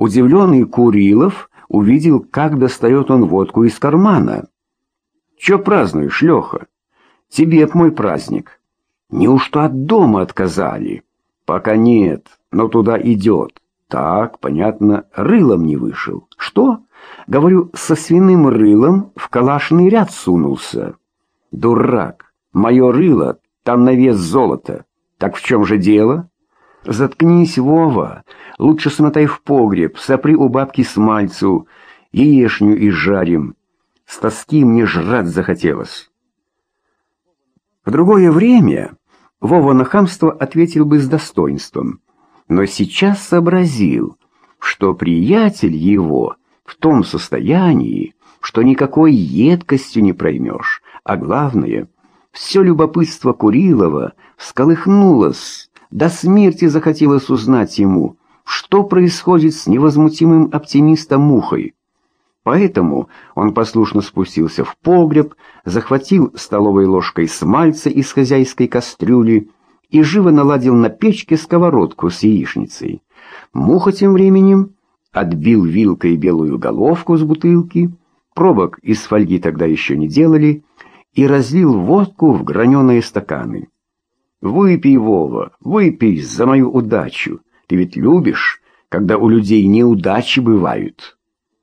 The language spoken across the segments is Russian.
Удивленный Курилов увидел, как достает он водку из кармана. «Че празднуешь, Леха? Тебе б мой праздник. Неужто от дома отказали?» «Пока нет, но туда идет». «Так, понятно, рылом не вышел». «Что?» «Говорю, со свиным рылом в калашный ряд сунулся». «Дурак! Мое рыло, там на вес золота. Так в чем же дело?» «Заткнись, Вова. Лучше смотай в погреб, сопри у бабки смальцу, яешню и жарим. С тоски мне жрать захотелось». В другое время Вова на хамство ответил бы с достоинством, но сейчас сообразил, что приятель его в том состоянии, что никакой едкостью не проймешь, а главное, все любопытство Курилова всколыхнулось, до смерти захотелось узнать ему, что происходит с невозмутимым оптимистом Мухой. Поэтому он послушно спустился в погреб, захватил столовой ложкой смальца из хозяйской кастрюли и живо наладил на печке сковородку с яичницей. Муха тем временем отбил вилкой белую головку с бутылки, пробок из фольги тогда еще не делали, и разлил водку в граненые стаканы. «Выпей, Вова, выпей за мою удачу. Ты ведь любишь, когда у людей неудачи бывают».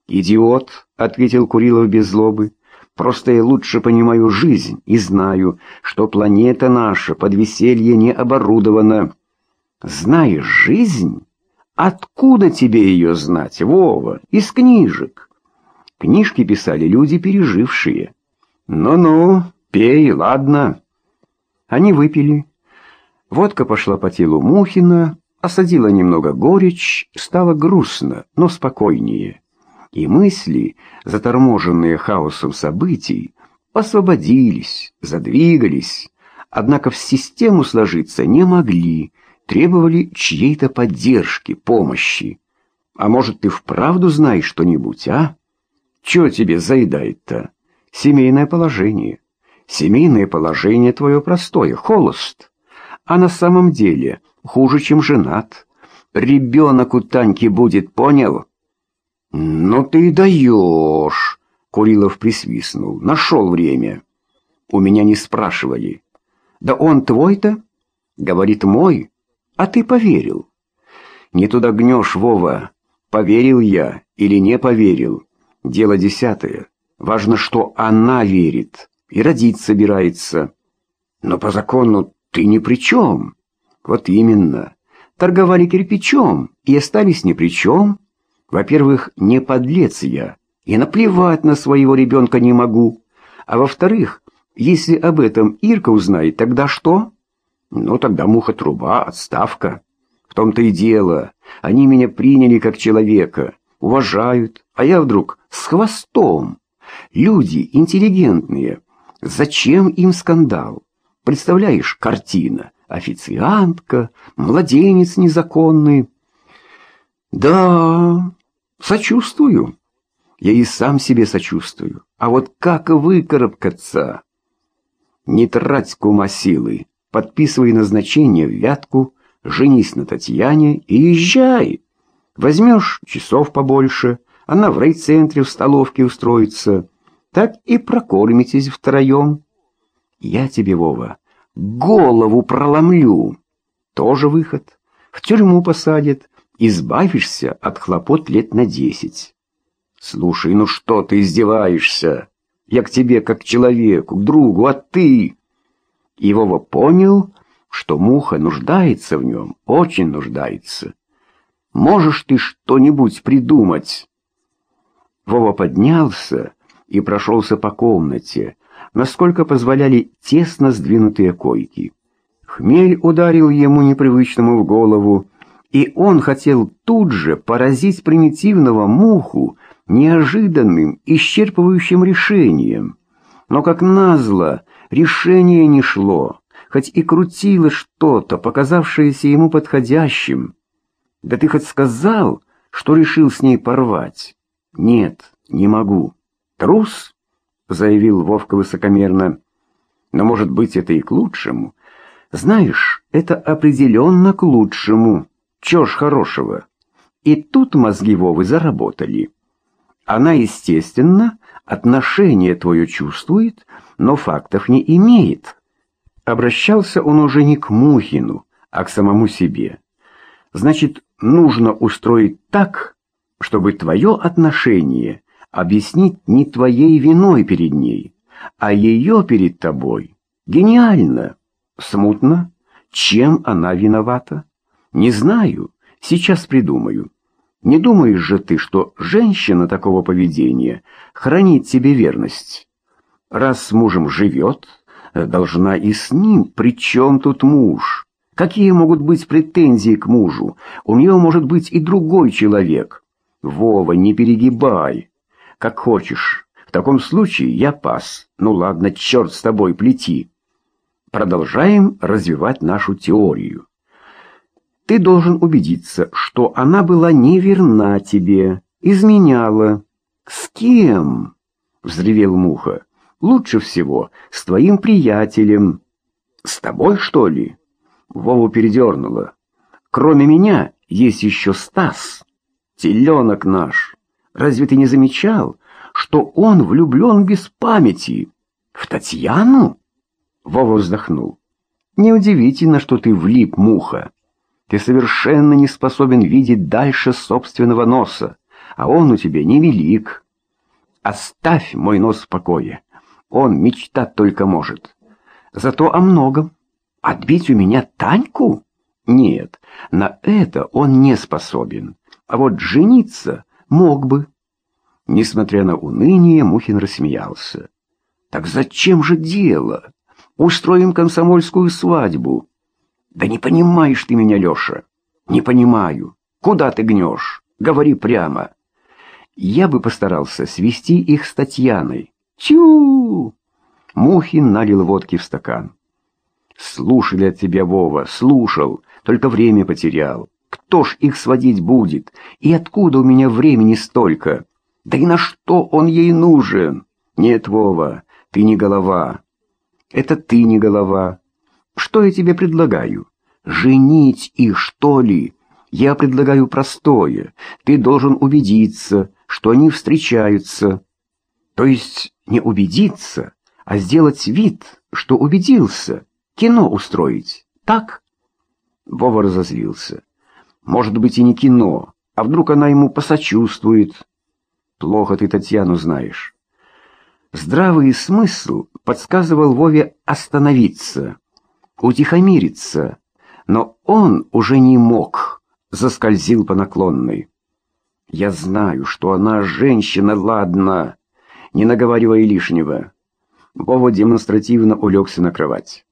«Идиот», — ответил Курилов без злобы, — «просто я лучше понимаю жизнь и знаю, что планета наша под веселье не оборудована». «Знаешь жизнь? Откуда тебе ее знать, Вова? Из книжек». Книжки писали люди, пережившие. «Ну-ну, пей, ладно». Они выпили. Водка пошла по телу Мухина, осадила немного горечь, стало грустно, но спокойнее. И мысли, заторможенные хаосом событий, освободились, задвигались, однако в систему сложиться не могли, требовали чьей-то поддержки, помощи. А может, ты вправду знаешь что-нибудь, а? Чё тебе заедает-то? Семейное положение. Семейное положение твое простое, холост. А на самом деле хуже, чем женат. Ребенок у Таньки будет, понял? Ну ты даешь, Курилов присвистнул. Нашел время. У меня не спрашивали. Да он твой-то? Говорит, мой. А ты поверил. Не туда гнешь, Вова. Поверил я или не поверил. Дело десятое. Важно, что она верит и родить собирается. Но по закону ты ни при чем. Вот именно. Торговали кирпичом и остались ни при чем. Во-первых, не подлец я, и наплевать на своего ребенка не могу. А во-вторых, если об этом Ирка узнает, тогда что? Ну, тогда муха-труба, отставка. В том-то и дело. Они меня приняли как человека, уважают, а я вдруг с хвостом. Люди интеллигентные. Зачем им скандал? Представляешь, картина. Официантка, младенец незаконный. Да, сочувствую. Я и сам себе сочувствую. А вот как выкарабкаться? Не трать кума силы. Подписывай назначение в Вятку, женись на Татьяне и езжай. Возьмешь часов побольше, она в райцентре в столовке устроится. Так и прокормитесь втроем. Я тебе, Вова, голову проломлю. Тоже выход. В тюрьму посадят. Избавишься от хлопот лет на десять. Слушай, ну что ты издеваешься? Я к тебе как к человеку, к другу, а ты... И Вова понял, что муха нуждается в нем, очень нуждается. Можешь ты что-нибудь придумать? Вова поднялся и прошелся по комнате, насколько позволяли тесно сдвинутые койки. Хмель ударил ему непривычному в голову, и он хотел тут же поразить примитивного муху неожиданным, исчерпывающим решением. Но, как назло, решение не шло, хоть и крутило что-то, показавшееся ему подходящим. «Да ты хоть сказал, что решил с ней порвать?» «Нет, не могу». «Трус?» — заявил Вовка высокомерно. «Но, может быть, это и к лучшему. Знаешь, это определенно к лучшему. Чё ж хорошего? И тут мозги Вовы заработали. Она, естественно, отношение твое чувствует, но фактов не имеет. Обращался он уже не к Мухину, а к самому себе. Значит, нужно устроить так, чтобы твое отношение объяснить не твоей виной перед ней, а ее перед тобой. Гениально! Смутно. Чем она виновата? Не знаю. Сейчас придумаю. Не думаешь же ты, что женщина такого поведения хранит тебе верность? Раз с мужем живет, должна и с ним. Причем тут муж? Какие могут быть претензии к мужу? У нее может быть и другой человек. Вова, не перегибай. Как хочешь. В таком случае я пас. Ну ладно, черт с тобой, плети. Продолжаем развивать нашу теорию. Ты должен убедиться, что она была неверна тебе, изменяла. С кем? Взревел Муха. Лучше всего с твоим приятелем. С тобой, что ли? Вову передернуло. Кроме меня есть еще Стас, теленок наш. Разве ты не замечал, что он влюблен без памяти? В Татьяну? Вова вздохнул. Неудивительно, что ты влип, Муха. Ты совершенно не способен видеть дальше собственного носа, а он у тебя невелик. Оставь мой нос в покое. Он мечтать только может. Зато о многом. Отбить у меня Таньку? Нет, на это он не способен. А вот жениться мог бы. Несмотря на уныние, Мухин рассмеялся. Так зачем же дело? Устроим комсомольскую свадьбу. «Да не понимаешь ты меня, Леша. Не понимаю. Куда ты гнешь? Говори прямо». Я бы постарался свести их с Татьяной. Чу! Мухин налил водки в стакан. Слушали от тебя, Вова, слушал, только время потерял. Кто ж их сводить будет? И откуда у меня времени столько? Да и на что он ей нужен? Нет, Вова, ты не голова. Это ты не голова. Что я тебе предлагаю? Женить их, что ли? Я предлагаю простое. Ты должен убедиться, что они встречаются. То есть не убедиться, а сделать вид, что убедился. Кино устроить. Так? Вова разозлился. Может быть и не кино, а вдруг она ему посочувствует. Плохо ты Татьяну знаешь. Здравый смысл подсказывал Вове остановиться утихомириться, но он уже не мог, заскользил по наклонной. «Я знаю, что она женщина, ладно, не наговаривай лишнего». Вова демонстративно улегся на кровать.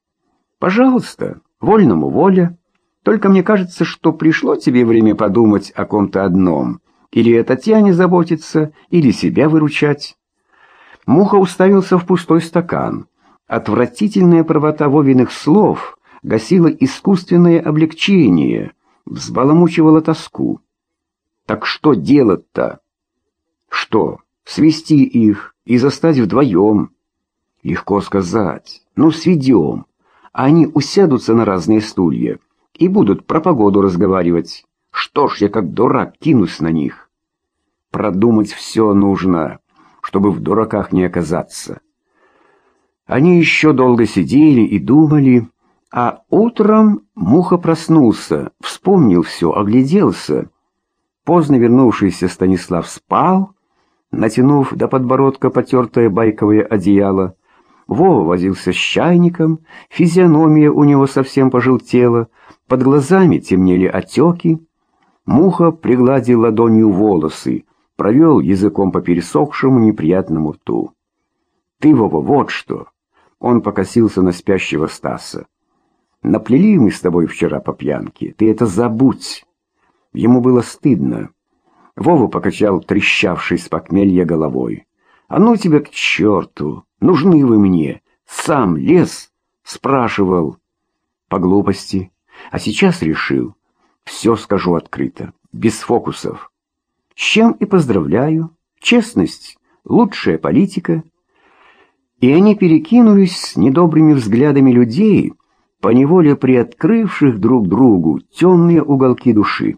«Пожалуйста, вольному воля. Только мне кажется, что пришло тебе время подумать о ком-то одном. Или о Татьяне заботиться, или себя выручать». Муха уставился в пустой стакан. Отвратительная правота Вовиных слов гасила искусственное облегчение, взбаламучивала тоску. Так что делать-то? Что, свести их и застать вдвоем? Легко сказать. Ну, сведем. Они усядутся на разные стулья и будут про погоду разговаривать. Что ж, я как дурак кинусь на них. Продумать все нужно, чтобы в дураках не оказаться. Они еще долго сидели и думали, а утром Муха проснулся, вспомнил все, огляделся. Поздно вернувшийся Станислав спал, натянув до подбородка потертое байковое одеяло. Вова возился с чайником, физиономия у него совсем пожелтела, под глазами темнели отеки. Муха пригладил ладонью волосы, провел языком по пересохшему неприятному рту. «Ты, Вова, вот что!» Он покосился на спящего Стаса. «Наплели мы с тобой вчера по пьянке. Ты это забудь!» Ему было стыдно. Вова покачал трещавший с похмелья головой. «А ну тебя к черту! Нужны вы мне! Сам лез!» Спрашивал. По глупости. А сейчас решил. Все скажу открыто, без фокусов. С чем и поздравляю. Честность — лучшая политика — и они перекинулись с недобрыми взглядами людей, поневоле приоткрывших друг другу темные уголки души.